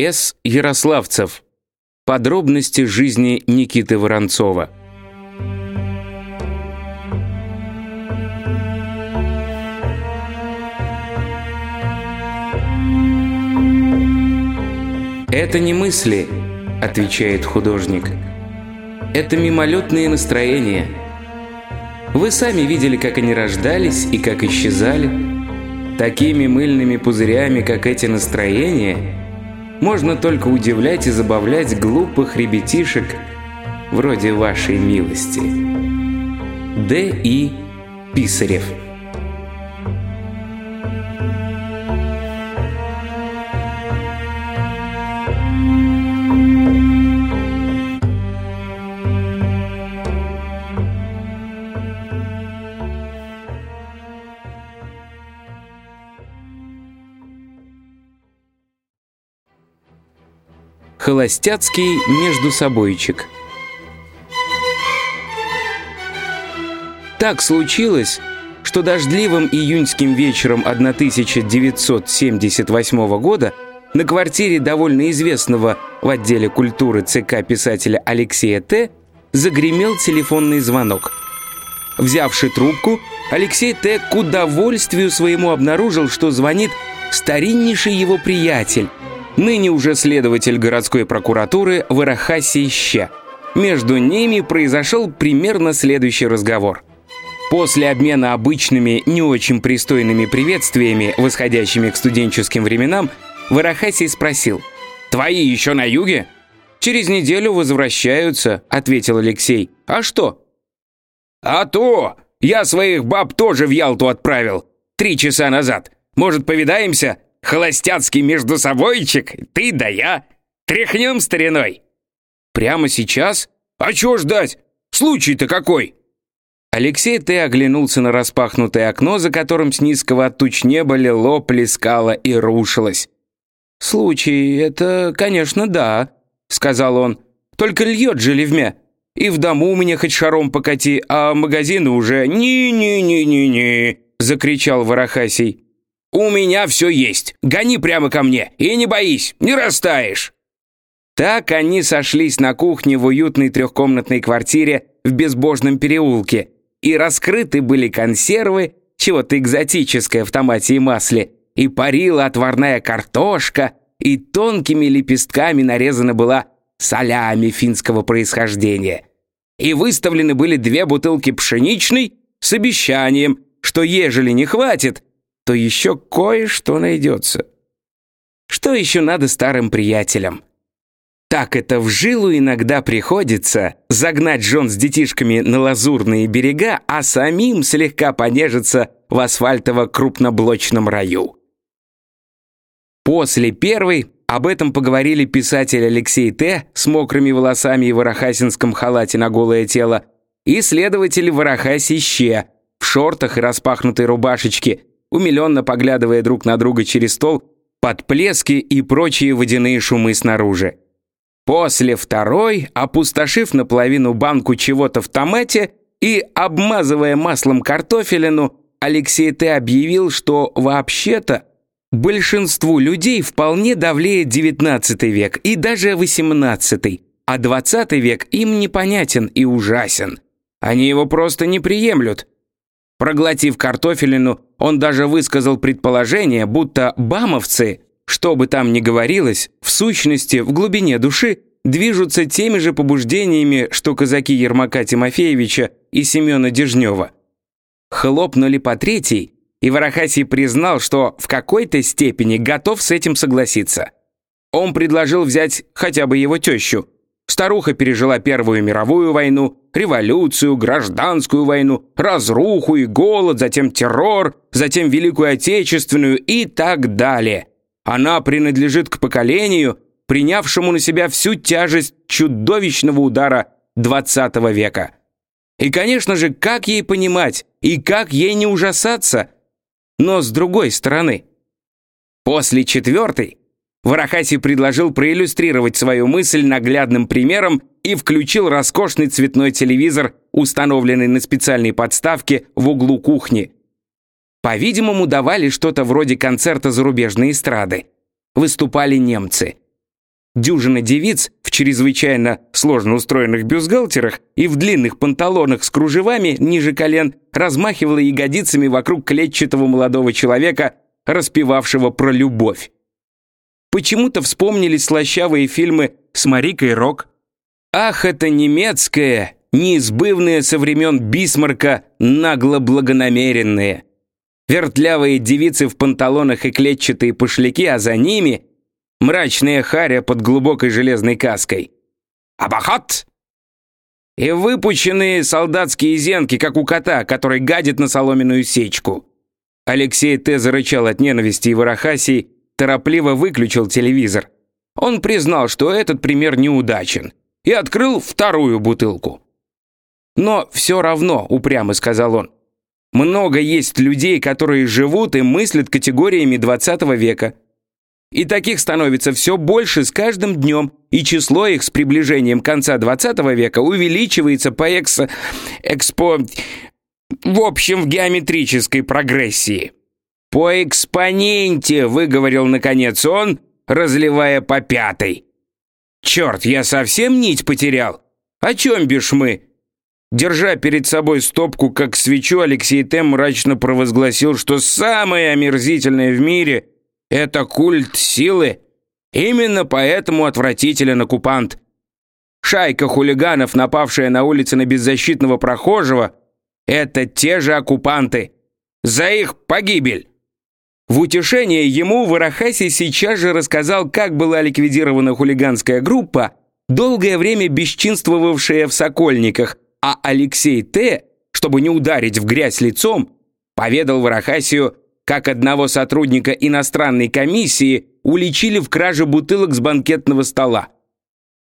С. Ярославцев. Подробности жизни Никиты Воронцова. «Это не мысли», — отвечает художник. «Это мимолетные настроения. Вы сами видели, как они рождались и как исчезали. Такими мыльными пузырями, как эти настроения, можно только удивлять и забавлять глупых ребятишек вроде вашей милости». Д. И. Писарев Холостяцкий междусобойчик. Так случилось, что дождливым июньским вечером 1978 года на квартире довольно известного в отделе культуры ЦК писателя Алексея Т. загремел телефонный звонок. Взявший трубку, Алексей Т. к удовольствию своему обнаружил, что звонит стариннейший его приятель, ныне уже следователь городской прокуратуры Варахаси Ща. Между ними произошел примерно следующий разговор. После обмена обычными, не очень пристойными приветствиями, восходящими к студенческим временам, Варахаси спросил, «Твои еще на юге?» «Через неделю возвращаются», — ответил Алексей. «А что?» «А то! Я своих баб тоже в Ялту отправил. Три часа назад. Может, повидаемся? Холостяцкий между собойчик, ты да я. Тряхнем стариной. Прямо сейчас? А чего ждать? Случай-то какой? Алексей Т. оглянулся на распахнутое окно, за которым с низкого от туч неба лило, плескало и рушилось. «Случай, это, конечно, да», — сказал он. «Только льет же ливмя. И в дому у меня хоть шаром покати, а магазины уже «ни-ни-ни-ни-ни», — закричал Ворохасий. «У меня все есть. Гони прямо ко мне и не боись, не растаешь». Так они сошлись на кухне в уютной трехкомнатной квартире в безбожном переулке, и раскрыты были консервы, чего-то экзотическое в томате и масле, и парила отварная картошка, и тонкими лепестками нарезана была солями финского происхождения. И выставлены были две бутылки пшеничной с обещанием, что ежели не хватит, то еще кое-что найдется. Что еще надо старым приятелям? Так это в жилу иногда приходится загнать жен с детишками на лазурные берега, а самим слегка понежиться в асфальтово-крупноблочном раю. После первой об этом поговорили писатель Алексей Т. с мокрыми волосами и ворохасинском халате на голое тело и следователь Ворохаси Ще в шортах и распахнутой рубашечке, умиленно поглядывая друг на друга через стол, под плески и прочие водяные шумы снаружи. После второй, опустошив наполовину банку чего-то в томате и обмазывая маслом картофелину, Алексей Т. объявил, что вообще-то большинству людей вполне давлеет XIX век и даже XVIII, а XX век им непонятен и ужасен. Они его просто не приемлют, Проглотив картофелину, он даже высказал предположение, будто бамовцы, что бы там ни говорилось, в сущности, в глубине души, движутся теми же побуждениями, что казаки Ермака Тимофеевича и Семена Дежнева. Хлопнули по третьей, и Ворохасий признал, что в какой-то степени готов с этим согласиться. Он предложил взять хотя бы его тещу – Старуха пережила Первую мировую войну, революцию, гражданскую войну, разруху и голод, затем террор, затем Великую Отечественную и так далее. Она принадлежит к поколению, принявшему на себя всю тяжесть чудовищного удара XX века. И, конечно же, как ей понимать и как ей не ужасаться? Но с другой стороны, после четвертой Варахаси предложил проиллюстрировать свою мысль наглядным примером и включил роскошный цветной телевизор, установленный на специальной подставке в углу кухни. По-видимому, давали что-то вроде концерта зарубежной эстрады. Выступали немцы. дюжина девиц в чрезвычайно сложно устроенных бюстгальтерах и в длинных панталонах с кружевами ниже колен размахивала ягодицами вокруг клетчатого молодого человека, распевавшего про любовь. Почему-то вспомнились слащавые фильмы с Марикой Рок. Ах, это немецкое, неизбывное со времен Бисмарка, нагло благонамеренное. Вертлявые девицы в панталонах и клетчатые пошляки, а за ними мрачная харя под глубокой железной каской. «Абахат!» И выпущенные солдатские зенки, как у кота, который гадит на соломенную сечку. Алексей Т. зарычал от ненависти и Варахасий торопливо выключил телевизор. Он признал, что этот пример неудачен, и открыл вторую бутылку. «Но все равно», — упрямо сказал он, «много есть людей, которые живут и мыслят категориями 20 века. И таких становится все больше с каждым днем, и число их с приближением конца 20 века увеличивается по экс... экспо... в общем, в геометрической прогрессии. «По экспоненте», — выговорил наконец он, разливая по пятой. «Черт, я совсем нить потерял? О чем бишь мы?» Держа перед собой стопку, как свечу, Алексей Тем мрачно провозгласил, что самое омерзительное в мире — это культ силы. Именно поэтому отвратителен оккупант. Шайка хулиганов, напавшая на улице на беззащитного прохожего, это те же оккупанты. За их погибель. В утешение ему Варахаси сейчас же рассказал, как была ликвидирована хулиганская группа, долгое время бесчинствовавшая в Сокольниках, а Алексей Т., чтобы не ударить в грязь лицом, поведал Варахасию, как одного сотрудника иностранной комиссии уличили в краже бутылок с банкетного стола.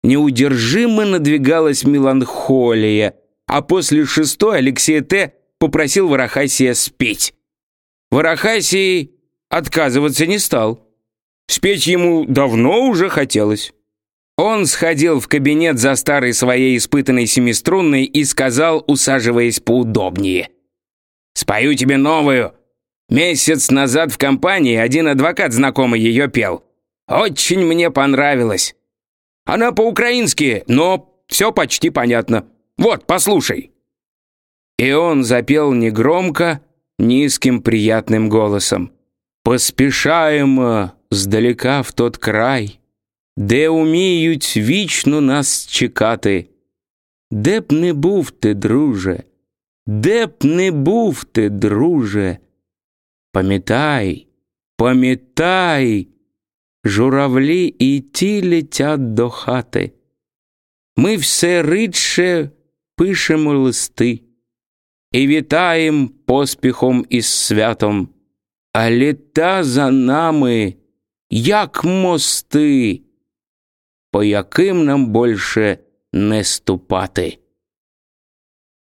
Неудержимо надвигалась меланхолия, а после шестой Алексей Т. попросил Варахасия спеть. Варахасий отказываться не стал. Спеть ему давно уже хотелось. Он сходил в кабинет за старой своей испытанной семиструнной и сказал, усаживаясь поудобнее. «Спою тебе новую. Месяц назад в компании один адвокат знакомый ее пел. Очень мне понравилось. Она по-украински, но все почти понятно. Вот, послушай». И он запел негромко, низким приятным голосом. Поспішаємо здалека в тот край, де уміють вічно нас чекати. Де б не був ти, друже, де б не був ти, друже. Пам'ятай, пам'ятай, журавлі і ті летять до хати. Ми все рідше пишемо листи і вітаєм поспіхом із святом а літа за нами, як мости, по яким нам больше не ступати.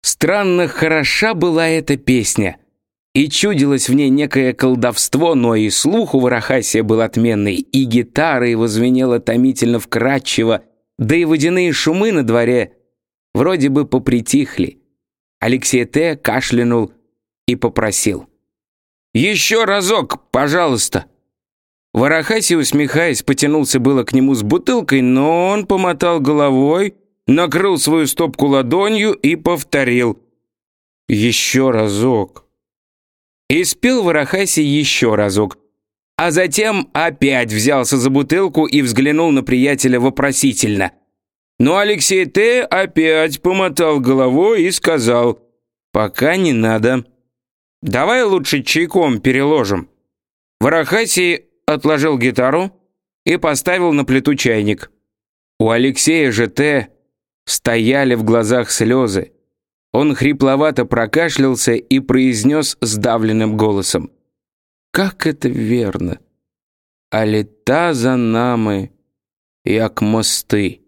Странно хороша была эта песня, и чудилось в ней некое колдовство, но и слух у Варахасия был отменный, и гитара его звенела томительно вкрадчиво, да и водяные шумы на дворе вроде бы попритихли. Алексей Т. кашлянул и попросил — «Еще разок, пожалуйста!» Варахаси, усмехаясь, потянулся было к нему с бутылкой, но он помотал головой, накрыл свою стопку ладонью и повторил «Еще разок!» И спел Варахаси еще разок, а затем опять взялся за бутылку и взглянул на приятеля вопросительно. Но Алексей Т. опять помотал головой и сказал «Пока не надо». Давай лучше чайком переложим». Варахасий отложил гитару и поставил на плиту чайник. У Алексея же Т. стояли в глазах слезы. Он хрипловато прокашлялся и произнес сдавленным голосом. «Как это верно! А лета за нами, як мости,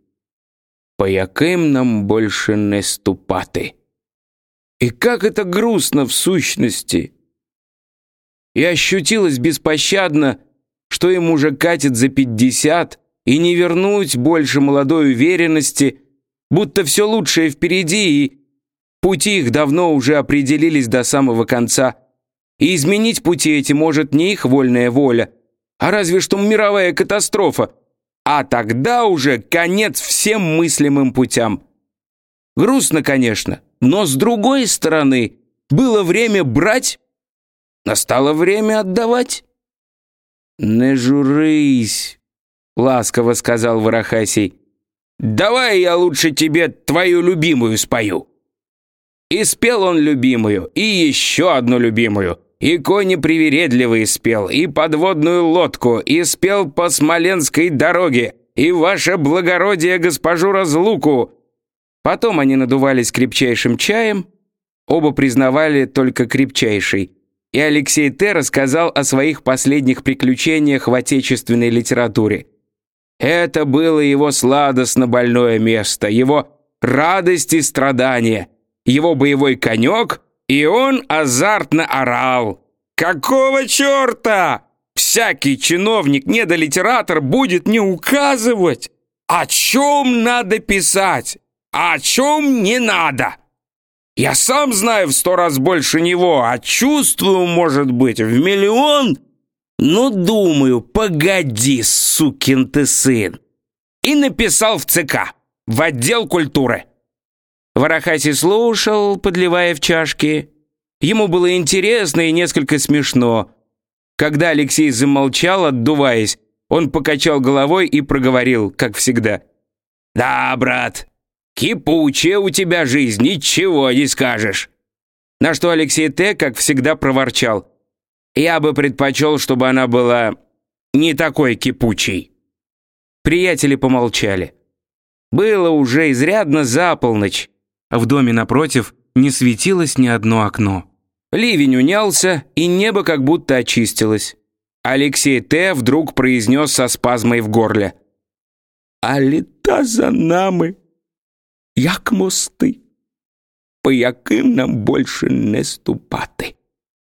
по яким нам больше не ступати». И как это грустно в сущности! И ощутилось беспощадно, что им уже катит за пятьдесят, и не вернуть больше молодой уверенности, будто все лучшее впереди, и пути их давно уже определились до самого конца. И изменить пути эти может не их вольная воля, а разве что мировая катастрофа. а тогда уже конец всем мыслимым путям. Грустно, конечно, но с другой стороны, было время брать, настало время отдавать. «Не журись», — ласково сказал Варахасий. «Давай я лучше тебе твою любимую спою». И спел он любимую, и еще одну любимую, и кони привередливые спел, и подводную лодку, и спел по Смоленской дороге, и ваше благородие госпожу разлуку. Потом они надувались крепчайшим чаем, оба признавали только крепчайший, и Алексей Т. рассказал о своих последних приключениях в отечественной литературе. Это было его сладостно больное место, его радость и страдания, его боевой конек, и он азартно орал. «Какого черта? Всякий чиновник, недолитератор будет не указывать, о чем надо писать, а о чем не надо!» Я сам знаю в сто раз больше него, а чувствую, может быть, в миллион. Ну, думаю, погоди, сукин ты сын. И написал в ЦК, в отдел культуры. Варахаси слушал, подливая в чашки. Ему было интересно и несколько смешно. Когда Алексей замолчал, отдуваясь, он покачал головой и проговорил, как всегда. «Да, брат, Кипучая у тебя жизнь, ничего не скажешь. На что Алексей Т, как всегда, проворчал. Я бы предпочел, чтобы она была не такой кипучей. Приятели помолчали. Было уже изрядно за полночь. В доме напротив не светилось ни одно окно. Ливень унялся, и небо как будто очистилось. Алексей Т. вдруг произнес со спазмой в горле. «А лета за нами!» Як мости, по яким нам більше не ступати.